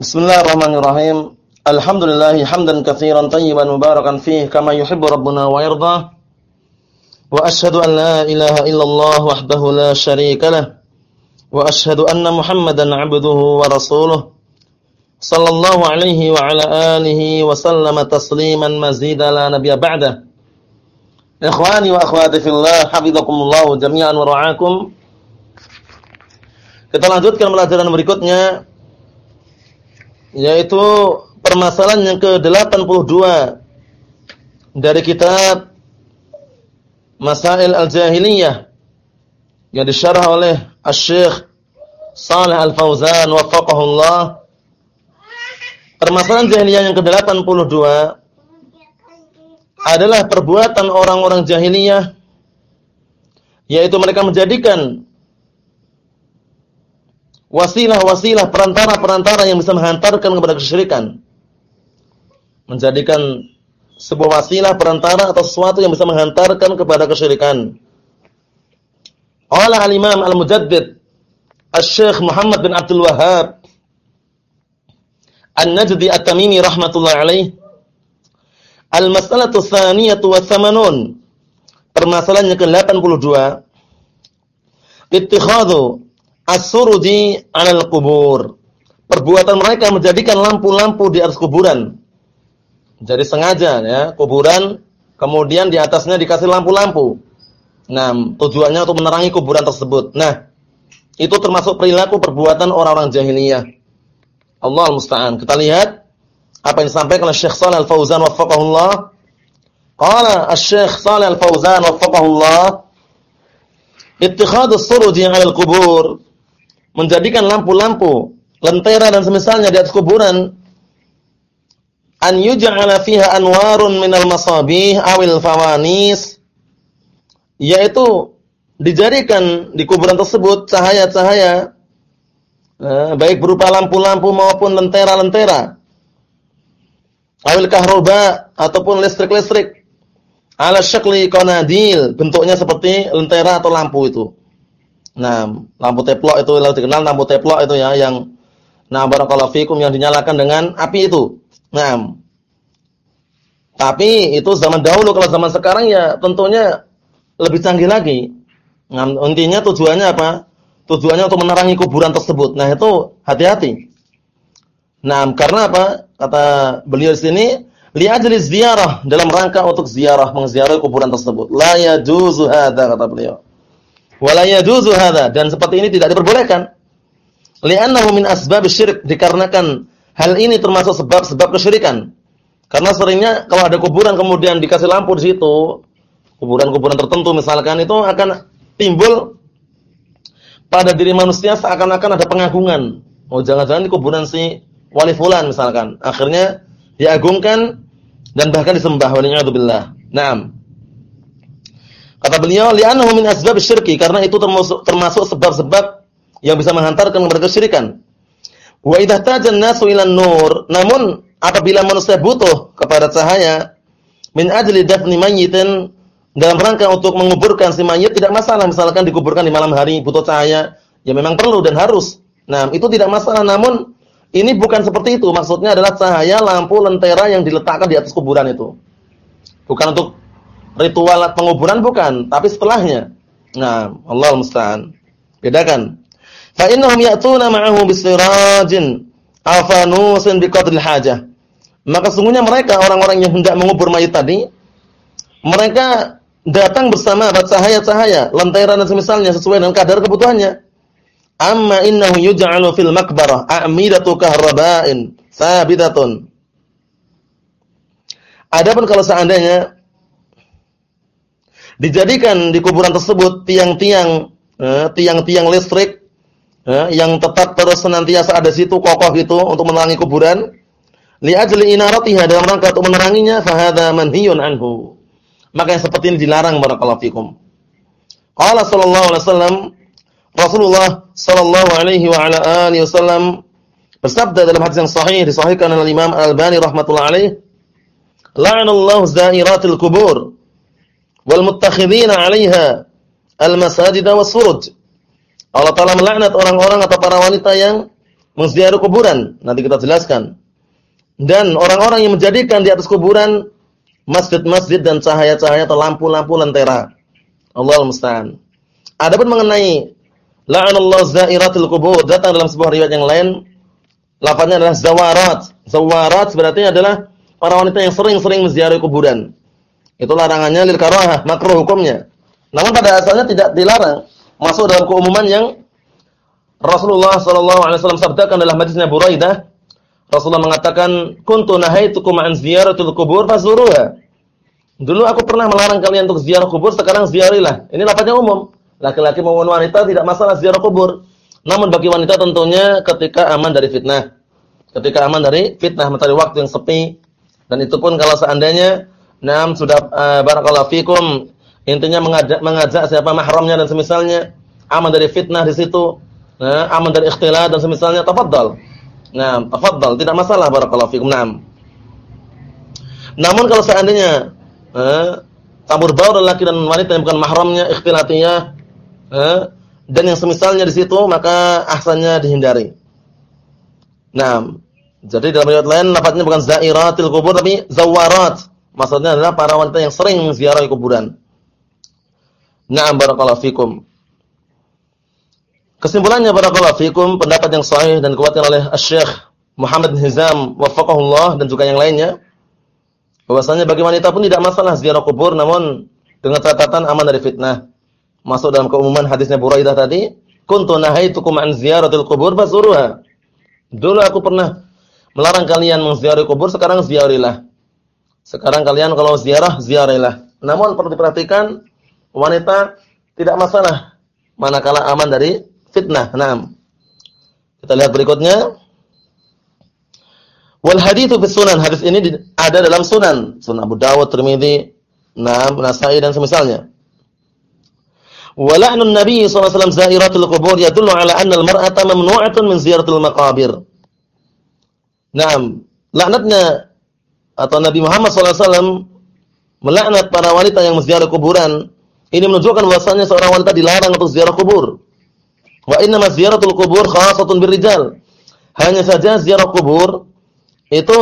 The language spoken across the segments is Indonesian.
Bismillahirrahmanirrahim. Alhamdulillah hamdan katsiran tayyiban mubarakan fihi kama yuhibbu rabbuna wa yarda. Wa ashhadu an la ilaha illallah wahdahu la syarika lah. Wa ashhadu anna Muhammadan 'abduhu wa rasuluh. Sallallahu alaihi wa ala alihi wa sallama tasliman mazida la nabiyya ba'da. Ikhwani wa akhwati fillah, hafizakumullah jami'an wa ra'akum. Kita lanjutkan pelajaran berikutnya yaitu permasalahan yang ke-82 dari kitab Masail Al-Jahiliyah yang disyarah oleh Asy-Syaikh Shalih Al-Fauzan wafaqahullah. Permasalahan jahiliyah yang ke-82 adalah perbuatan orang-orang jahiliyah yaitu mereka menjadikan wasilah-wasilah perantara-perantara yang bisa menghantarkan kepada kesyirikan. Menjadikan sebuah wasilah perantara atau sesuatu yang bisa menghantarkan kepada kesyirikan. Qala al-Imam Al-Mujaddid Asy-Syaikh Muhammad bin Abdul Wahhab An-Najdi At-Tamimi rahimatullah alaih Al-mas'alatu tsaniyatu wa tsamanun Permasalahan yang ke-82 Ittikhadhu as-surudi 'alal kubur. Perbuatan mereka menjadikan lampu-lampu di atas kuburan. Jadi sengaja ya, kuburan kemudian di atasnya dikasih lampu-lampu. Nah, tujuannya untuk menerangi kuburan tersebut. Nah, itu termasuk perilaku perbuatan orang-orang jahiliyah. Allah musta'an. Kita lihat apa yang disampaikan oleh Syekh Shalih Al-Fauzan waffaqahullah. Qala Asy-Syekh Shalih Al-Fauzan waffaqahullah, "Ittikhadus surudi 'alal qubur menjadikan lampu-lampu, lentera dan semisalnya di atas kuburan an yuj'ala fiha anwarun minal masabih awil fawanis yaitu dijadikan di kuburan tersebut cahaya-cahaya eh, baik berupa lampu-lampu maupun lentera-lentera. Awil kahroba ataupun listrik-listrik. Ala syakli qanadil bentuknya seperti lentera atau lampu itu Nah, lampu teplok itu lalu dikenal lampu teplok itu ya yang nah barakallahu fikum yang dinyalakan dengan api itu. Nah, tapi itu zaman dahulu kalau zaman sekarang ya tentunya lebih canggih lagi. Nah, intinya tujuannya apa? Tujuannya untuk menerangi kuburan tersebut. Nah, itu hati-hati. Nah, karena apa? Kata beliau di sini, li'ajli ziarah dalam rangka untuk ziarah mengziarahi kuburan tersebut. La yajuzu hadza kata beliau. Wala yajuzu dan seperti ini tidak diperbolehkan. Li'annahu min asbab syirik dikarenakan hal ini termasuk sebab-sebab kesyirikan. Karena seringnya kalau ada kuburan kemudian dikasih lampu di situ, kuburan-kuburan tertentu misalkan itu akan timbul pada diri manusia seakan-akan ada pengagungan. Oh jangan-jangan di kuburan si wali fulan misalkan. Akhirnya diagungkan dan bahkan disembah waliyadzubillah. Naam. Kata beliau, li'annahu min asbab syirki karena itu termasuk sebab-sebab yang bisa menghantarkan kepada kesyirikan. Wa idza tajan nasu ila nur, namun apabila manusia butuh kepada cahaya min ajli dafni mayyitin dalam rangka untuk menguburkan si mayit tidak masalah misalkan dikuburkan di malam hari butuh cahaya ya memang perlu dan harus. Nah, itu tidak masalah namun ini bukan seperti itu. Maksudnya adalah cahaya lampu lentera yang diletakkan di atas kuburan itu. Bukan untuk ritual penguburan bukan, tapi setelahnya. Nah, Allah musta'an. Bedakan. Fa innahum ya'tuna ma'ahu bisirajin afanusin biqadril hajah. Maka sungguhnya mereka orang-orang yang hendak mengubur mayit tadi, mereka datang bersama cahaya-cahaya, lentera dan semisalnya sesuai dengan kadar kebutuhannya. Amma innahu yuj'alu fil makbarah a'midatu kahraba'in sabidatun. Adapun kalau seandainya dijadikan di kuburan tersebut tiang-tiang eh, tiang-tiang listrik eh, yang tetap terus senantiasa ada situ kokoh gitu untuk menerangi kuburan. Li ajli inaratiha dalam rangka untuk meneranginya fa hadza manhiyun anhu. Maka yang seperti ini dilarang barakallahu fikum. Qala sallallahu alaihi wasallam Rasulullah sallallahu alaihi wa ala alihi wasallam bersabda dalam hadis yang sahih disahihkan oleh Imam Al-Albani rahimatullah alaih la'anallahu zairatil kubur wal muttakhidina 'alaiha al masajid was furuj. Allah Taala melaknat orang-orang atau para wanita yang mengziarahi kuburan. Nanti kita jelaskan. Dan orang-orang yang menjadikan di atas kuburan masjid-masjid dan cahaya-cahaya atau lampu-lampu lentera. Allah musta'an. Adapun mengenai la'anallahu zairatul kubur datang dalam sebuah riwayat yang lain lafaznya adalah zawarat. Zawarat berarti adalah para wanita yang sering-sering menziarahi kuburan. Itu larangannya lil karahah, makruh hukumnya. Namun pada asalnya tidak dilarang. Masuk dalam keumuman yang Rasulullah sallallahu alaihi wasallam sabdakan dalam hadisnya Buraidah. Rasulullah mengatakan, "Kuntu nahaitukum an ziyaratil kubur fazuruha." Dulu aku pernah melarang kalian untuk ziarah kubur, sekarang ziarilah. Ini lafaznya umum. Laki-laki maupun wanita tidak masalah ziarah kubur. Namun bagi wanita tentunya ketika aman dari fitnah. Ketika aman dari fitnah, mencari waktu yang sepi. Dan itu pun kalau seandainya Nam sudah uh, barakallahu fikum intinya mengajak mengajak siapa mahramnya dan semisalnya aman dari fitnah di situ, nah, aman dari ikhtilat dan semisalnya tafadhal. Nah, tafadhal, tidak masalah barakallahu fikum. Naam. Namun kalau seandainya eh, campur baur laki dan wanita yang bukan mahramnya, ikhtilatiyah, eh, dan yang semisalnya di situ maka ahsannya dihindari. Nah, jadi dalam riwayat lain lafaznya bukan zairatil kubur tapi zawarat. Maksudnya adalah para wanita yang sering ziarah kuburan. Na'am barakallahu fikum. Kesimpulannya barakallahu fikum pendapat yang sahih dan kuatkan oleh Asy-Syaikh Muhammad bin Hizam wafaqahullah dan juga yang lainnya bahwasanya bagi wanita pun tidak masalah ziarah kubur namun dengan catatan aman dari fitnah. Masuk dalam keumuman hadisnya Buraidah tadi, kuntu nahaitukum an ziyaratil kubur fazuruha. Dulu aku pernah melarang kalian mengziarahi kubur, sekarang ziarilah. Sekarang kalian kalau ziarah, ziarailah. Namun perlu diperhatikan wanita tidak masalah manakala aman dari fitnah. Naam. Kita lihat berikutnya. Wal haditsu fi sunan. Hadis ini ada dalam sunan. Sunan Abu Dawud, Tirmizi, Naam, Nasa'i dan semisalnya. Wala'nun Nabi wasallam zairatul qubur yadullu ala anna al-mar'ata mamnu'atun min ziyaratil maqabir. Naam, laknatnya atau Nabi Muhammad SAW melaknat para wanita yang menziarah kuburan, ini menunjukkan bahwasanya seorang wanita dilarang untuk ziarah kubur. Wa inna ziaratul kubur khasatun birrijal. Hanya saja ziarah kubur itu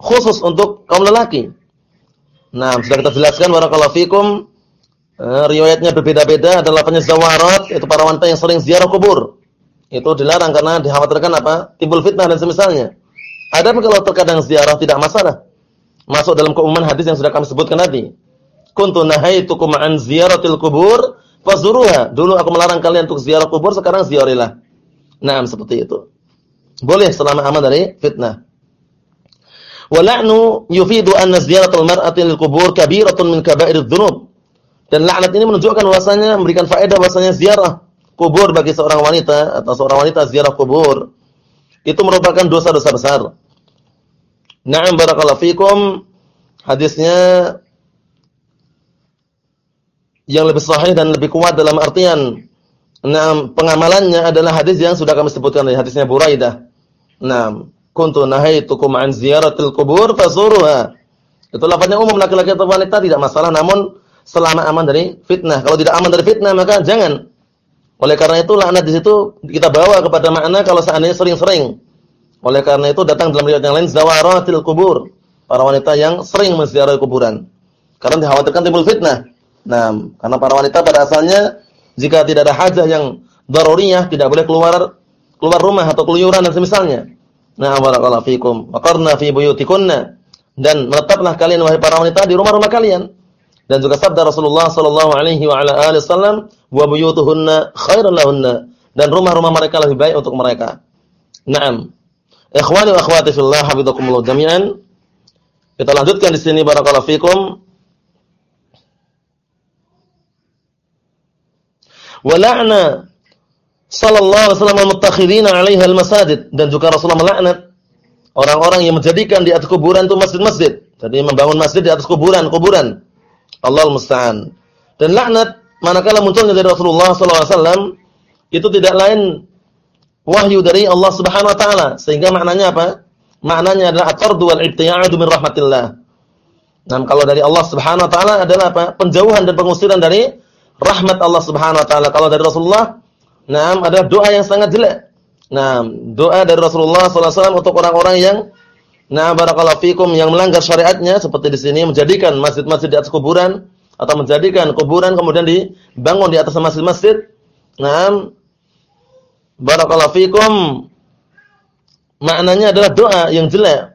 khusus untuk kaum lelaki. Nah, sudah kita jelaskan barakallahu fikum eh, riwayatnya berbeda-beda adalah lafaznya zawarat itu para wanita yang sering ziarah kubur. Itu dilarang karena dikhawatirkan apa? Timbul fitnah dan semisalnya. Ada kalau terkadang ziarah tidak masalah masuk dalam keumuman hadis yang sudah kami sebutkan tadi. Kuntu nahaitukum an ziyaratil kubur fazuruha. Dulu aku melarang kalian untuk ziarah kubur, sekarang ziarilah. Naam seperti itu. Boleh selama aman dari fitnah. Wala'nu yufidu anna ziyaratul mar'ati lil kubur kabiratun min kaba'ir dzunub. Dan laknat ini menunjukkan bahwasanya memberikan faedah bahwasanya ziarah kubur bagi seorang wanita atau seorang wanita ziarah kubur itu merupakan dosa-dosa besar. Na'am barakallahu fikum. Hadisnya yang lebih sahih dan lebih kuat dalam artian Naam, pengamalannya adalah hadis yang sudah kami sebutkan dari hadisnya Buraidah. Naam, kuntu nahaitukum an ziyaratil kubur fazuruha. Itu lafaznya umum laki-laki atau wanita tidak masalah namun selama aman dari fitnah. Kalau tidak aman dari fitnah maka jangan. Oleh karena itu laknat di situ kita bawa kepada makna kalau seandainya sering-sering oleh karena itu datang dalam riwayat yang lain zawaratil kubur, para wanita yang sering menziarahi kuburan. Karena dikhawatirkan timbul fitnah. Nah, karena para wanita pada asalnya jika tidak ada hajah yang daruriyah tidak boleh keluar keluar rumah atau keluyuran dan semisalnya. Nah, barakallahu fikum. Wa qarna fi buyutikunna. Dan menetaplah kalian wahai para wanita di rumah-rumah kalian. Dan juga sabda Rasulullah sallallahu alaihi wa ala alihi wasallam, "Wa buyutuhunna khairun lahunna." Dan rumah-rumah mereka lebih baik untuk mereka. Naam. Ikhwani wa akhwati fillah, hafizakumullah jami'an. Kita lanjutkan di sini barakallahu fikum. Wa la'na sallallahu alaihi wasallam al-muttakhidina 'alaiha al-masajid dan juga Rasulullah melaknat orang-orang yang menjadikan di atas kuburan itu masjid-masjid. Jadi membangun masjid di atas kuburan, kuburan. Allah musta'an. Dan laknat manakala munculnya dari Rasulullah sallallahu alaihi wasallam itu tidak lain wahyu dari Allah Subhanahu wa taala. Sehingga maknanya apa? Maknanya adalah at-tardu wal ibtiya'u min rahmatillah. Nah, kalau dari Allah Subhanahu wa taala adalah apa? Penjauhan dan pengusiran dari rahmat Allah Subhanahu wa taala. Kalau dari Rasulullah, nah, ada doa yang sangat jelek. Nah, doa dari Rasulullah sallallahu alaihi untuk orang-orang yang nah barakallahu fikum yang melanggar syariatnya seperti di sini menjadikan masjid-masjid di atas kuburan atau menjadikan kuburan kemudian dibangun di atas masjid-masjid. Nah, barakallahu fikum maknanya adalah doa yang jelek.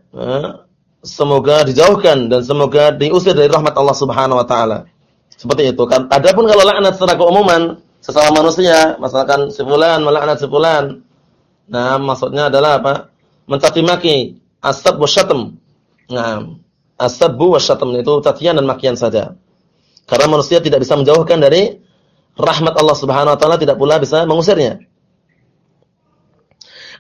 Semoga dijauhkan dan semoga diusir dari rahmat Allah Subhanahu wa taala. Seperti itu kan. Adapun kalau laknat secara keumuman sesama manusia, misalkan si fulan melaknat si fulan, Nah, maksudnya adalah apa? Mencaci maki, asab wa syatm. Nah, asabbu wa syatm itu cacian dan makian saja. Karena manusia tidak bisa menjauhkan dari rahmat Allah Subhanahu wa taala, tidak pula bisa mengusirnya.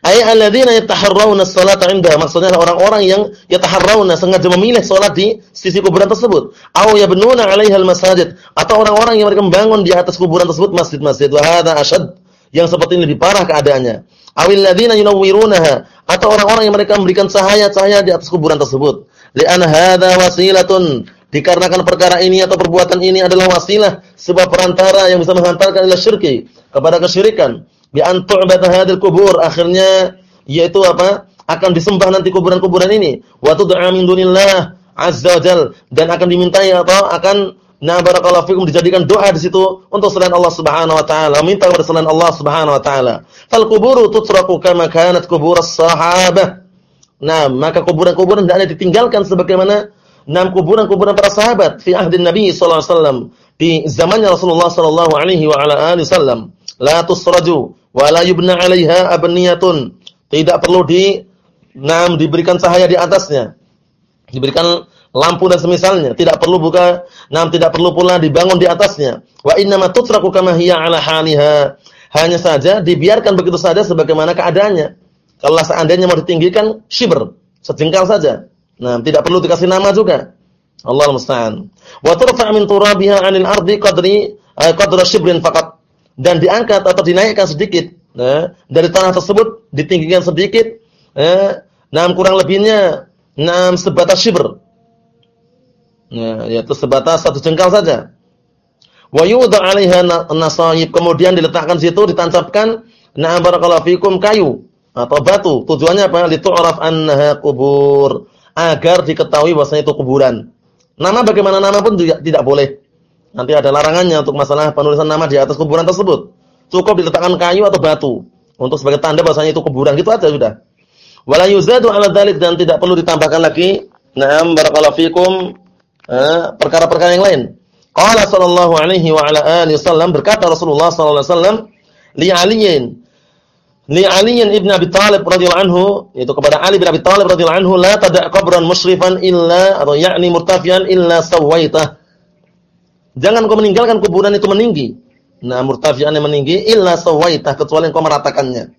Ay alladzina yataharrawna as-salata 'inda maksudnya orang-orang yang yataharrawna sengaja memilih salat di sisi kuburan tersebut. Aw yabnuna 'alaiha al-masajid atau orang-orang yang mereka membangun di atas kuburan tersebut masjid-masjid. Wa hadza asyad yang seperti ini lebih parah keadaannya awil ladzina yunawwirunaha atau orang-orang yang mereka memberikan cahaya-cahaya di atas kuburan tersebut. Li'anna hadza wasilatun dikarenakan perkara ini atau perbuatan ini adalah wasilah sebuah perantara yang bisa menghantarkan ila syirki kepada kesyirikan bi an hadil kubur akhirnya yaitu apa akan disembah nanti kuburan-kuburan ini wa tud'a min dunillah azza wajal dan akan dimintai atau akan Nah barakallahu fikum dijadikan doa di situ untuk selain Allah Subhanahu wa taala, minta kepada selain Allah Subhanahu wa taala. Fal quburu tutraku kama kanat as sahabah. Nah, maka kuburan-kuburan tidak ada ditinggalkan sebagaimana enam kuburan-kuburan para sahabat fi ahdi Nabi sallallahu alaihi wasallam di zamannya Rasulullah sallallahu alaihi wa ala alihi wasallam. La tusraju wa la yubna 'alaiha abniyatun. Tidak perlu di enam diberikan cahaya di atasnya. Diberikan lampu dan semisalnya, tidak perlu buka, nam tidak perlu pula dibangun di atasnya. Wa innama tutraku kama hiya ala haliha. Hanya saja dibiarkan begitu saja sebagaimana keadaannya. Kalau seandainya mau ditinggikan shibr, sejengkal saja. Nah, tidak perlu dikasih nama juga. Allah musta'an. Wa turfa' min turabiha 'anil ardi qadri eh, qadra shibrin faqat. Dan diangkat atau dinaikkan sedikit, nah, dari tanah tersebut ditinggikan sedikit, eh, nah kurang lebihnya nah sebatas shibr Ya, yaitu sebatas satu jengkal saja. Wa yudha 'alaiha kemudian diletakkan situ ditancapkan na'am barakallahu fikum kayu atau batu. Tujuannya apa? Litu'raf annaha kubur, agar diketahui bahwasanya itu kuburan. Nama bagaimana nama pun tidak boleh. Nanti ada larangannya untuk masalah penulisan nama di atas kuburan tersebut. Cukup diletakkan kayu atau batu untuk sebagai tanda bahwasanya itu kuburan. Gitu aja sudah. Wala yuzadu 'ala dzalik dan tidak perlu ditambahkan lagi. Na'am barakallahu fikum Eh, perkara-perkara yang lain. Qala sallallahu alaihi wa ala alihi wasallam berkata Rasulullah sallallahu alaihi wasallam li Aliyin li Aliyin ibn Abi Thalib radhiyallahu anhu yaitu kepada Ali bin Abi Thalib radhiyallahu anhu la tada' qabran musyrifan illa atau yakni murtafian illa sawaitah. Jangan kau meninggalkan kuburan itu meninggi. Nah, murtafian yang meninggi illa sawaitah kecuali engkau meratakannya.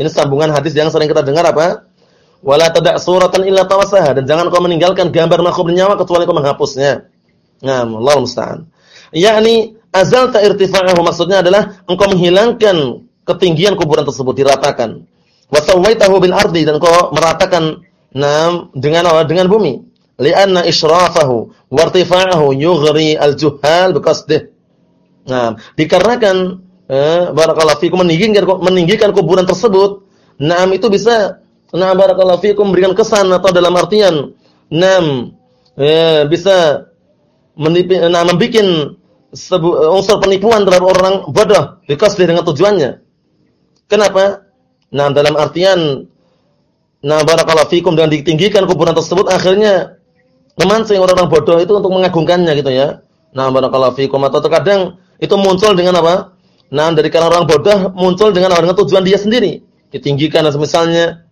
Ini sambungan hadis yang sering kita dengar apa? Wala tada' suratan illa tawasaha dan jangan kau meninggalkan gambar makhluk bernyawa kecuali kau menghapusnya. Nah, Allah musta'an. Yakni azalta irtifa'ahu maksudnya adalah engkau menghilangkan ketinggian kuburan tersebut diratakan. Wa sawaitahu ardi dan kau meratakan nam dengan? Dengan bumi. Li'anna israfahu wa irtifa'ahu yughri al-juhal biqasdih. Nah, dikarenakan eh, barakallahu fikum meninggikan meninggikan kuburan tersebut, nah itu bisa Nah, barakallahu fiikum memberikan kesan atau dalam artian enam ya, bisa menipu, nah, membuat unsur penipuan terhadap orang bodoh dikasih dengan tujuannya. Kenapa? Nah, dalam artian nah barakallahu fiikum dengan ditinggikan kuburan tersebut akhirnya memancing orang-orang bodoh itu untuk mengagungkannya gitu ya. Nah, barakallahu fiikum atau terkadang itu muncul dengan apa? Nah, dari kalangan orang bodoh muncul dengan dengan tujuan dia sendiri. Ditinggikan dan semisalnya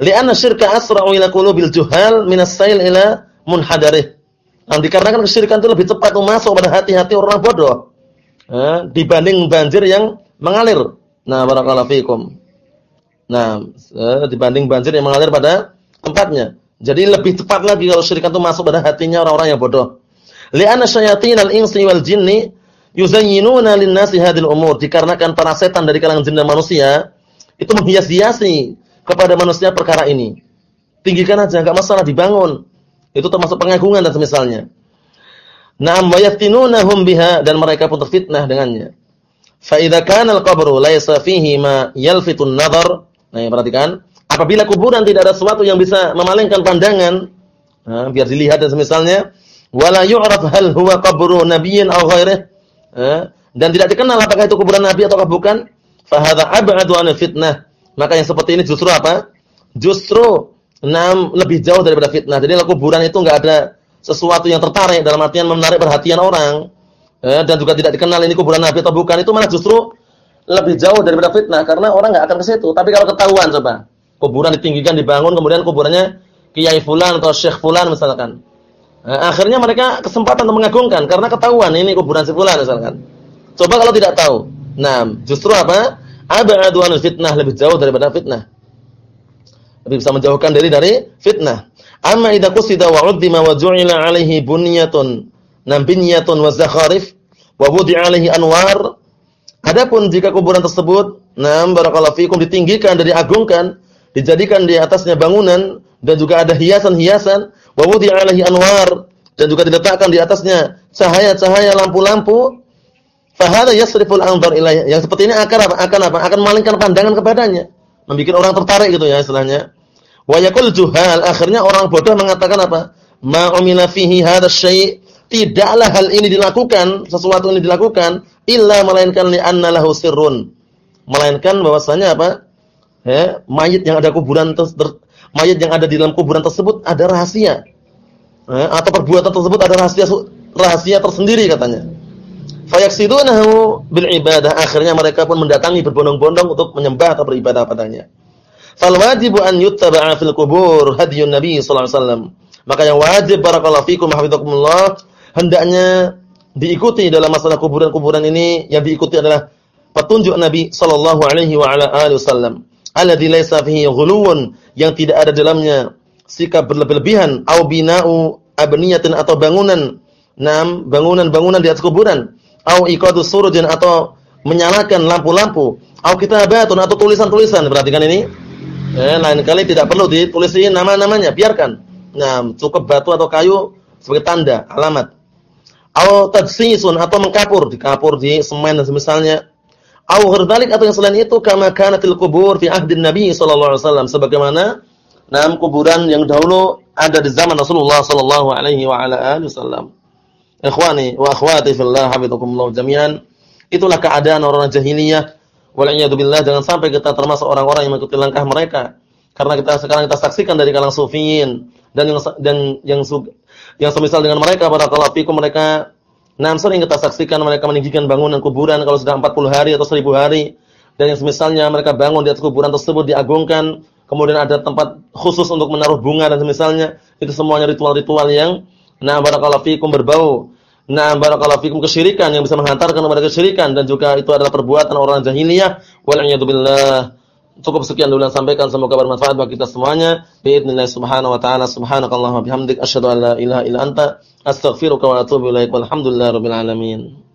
Li'anna syirka asra'u ila qulubil juhal minas sail ila munhadarih. Nah, dikarenakan kesyirikan itu lebih cepat masuk pada hati-hati orang bodoh. Eh, dibanding banjir yang mengalir. Nah, barakallahu fikum. Nah, eh, dibanding banjir yang mengalir pada tempatnya. Jadi lebih cepat lagi kalau syirikan itu masuk pada hatinya orang-orang yang bodoh. Li'anna syayatinal insi wal jinni yuzayyinuna lin-nasi hadhil umur. Dikarenakan para setan dari kalangan jin dan manusia itu menghias-hiasi kepada manusia perkara ini. Tinggikan aja, enggak masalah dibangun. Itu termasuk pengagungan dan semisalnya. Na'am wa yaftinunahum biha dan mereka pun terfitnah dengannya. Fa idza kana al-qabru laysa fihi ma yalfitun nadhar. Nah, perhatikan, apabila kuburan tidak ada sesuatu yang bisa memalingkan pandangan, nah, biar dilihat dan semisalnya, wala yu'raf hal huwa qabru nabiyyin aw ghairihi. dan tidak dikenal apakah itu kuburan nabi atau bukan, fa hadza ab'adu an fitnah. Maka yang seperti ini justru apa? Justru enam lebih jauh daripada fitnah. Jadi kuburan itu enggak ada sesuatu yang tertarik dalam artian menarik perhatian orang eh, dan juga tidak dikenal ini kuburan Nabi atau bukan itu malah justru lebih jauh daripada fitnah karena orang nggak akan ke situ. Tapi kalau ketahuan coba, kuburan ditinggikan dibangun kemudian kuburannya Kiai fulan atau Syekh fulan misalkan. Eh, akhirnya mereka kesempatan untuk mengagungkan karena ketahuan ini kuburan si fulan misalkan. Coba kalau tidak tahu. Nah, justru apa? Ab'adu fitnah lebih jauh daripada fitnah. Lebih bisa menjauhkan diri dari fitnah. Amma idza qusida wa 'uddima wa ju'ila 'alaihi bunyatun nambiniyatun wa zakharif wa budi alaihi anwar. Adapun jika kuburan tersebut, nam barakallahu fikum ditinggikan dan diagungkan, dijadikan di atasnya bangunan dan juga ada hiasan-hiasan, wa budi alaihi anwar dan juga diletakkan di atasnya cahaya-cahaya lampu-lampu, fahada yasriful anzar ilaih. Yang seperti ini akan apa? Akan apa? Akan malingkan pandangan kepadanya, membuat orang tertarik gitu ya istilahnya. Wa yaqul juhal, akhirnya orang bodoh mengatakan apa? Ma umila fihi hadha syai' tidaklah hal ini dilakukan, sesuatu ini dilakukan illa melainkan li'anna lahu sirrun. Melainkan bahwasanya apa? Ya, mayit yang ada kuburan mayit yang ada di dalam kuburan tersebut ada rahasia. Ya, atau perbuatan tersebut ada rahasia rahasia tersendiri katanya. Fayaksidunahu bil ibadah. Akhirnya mereka pun mendatangi berbondong-bondong untuk menyembah atau beribadah padanya. Fal wajibu an yuttaba'a fil kubur hadiyun Nabi sallallahu alaihi wasallam. Maka yang wajib barakallahu fikum hafizakumullah hendaknya diikuti dalam masalah kuburan-kuburan ini yang diikuti adalah petunjuk Nabi sallallahu alaihi wa ala alihi wasallam alladzi laisa fihi ghuluwun yang tidak ada dalamnya sikap berlebihan au bina'u abniyatin atau bangunan. Nam bangunan-bangunan di atas kuburan. Au iqadu surujin atau menyalakan lampu-lampu. Au kitabatun atau tulisan-tulisan. Perhatikan ini. Eh, lain kali tidak perlu ditulisin nama-namanya. Biarkan. Nah cukup batu atau kayu sebagai tanda alamat. Au tadsisun atau mengkapur, dikapur di semen dan semisalnya. Au ghairdalik atau yang selain itu kama kanatil kubur fi ahdin Nabi sallallahu alaihi wasallam sebagaimana enam kuburan yang dahulu ada di zaman Rasulullah sallallahu alaihi wa ala alihi wasallam. Ikhwani wa akhwati fillah hafizakumullah jami'an. Itulah keadaan orang jahiliyah. Wal'iyadu billah jangan sampai kita termasuk orang-orang yang mengikuti langkah mereka. Karena kita sekarang kita saksikan dari kalangan sufiyin dan yang dan yang yang semisal dengan mereka para fikum mereka nah sering kita saksikan mereka meninggikan bangunan kuburan kalau sudah 40 hari atau 1000 hari. Dan yang semisalnya mereka bangun di atas kuburan tersebut diagungkan. Kemudian ada tempat khusus untuk menaruh bunga dan semisalnya. Itu semuanya ritual-ritual yang nah barakallahu fikum berbau. Nah barakallahu fikum kesyirikan yang bisa menghantarkan kepada kesyirikan. Dan juga itu adalah perbuatan orang jahiliyah. Wal billah Cukup sekian dulu yang sampaikan semoga bermanfaat bagi kita semuanya. Biidznillah subhanahu wa ta'ala subhanakallahumma bihamdik asyhadu an la ilaha illa anta astaghfiruka wa atubu ilaik. Walhamdulillahirabbil alamin.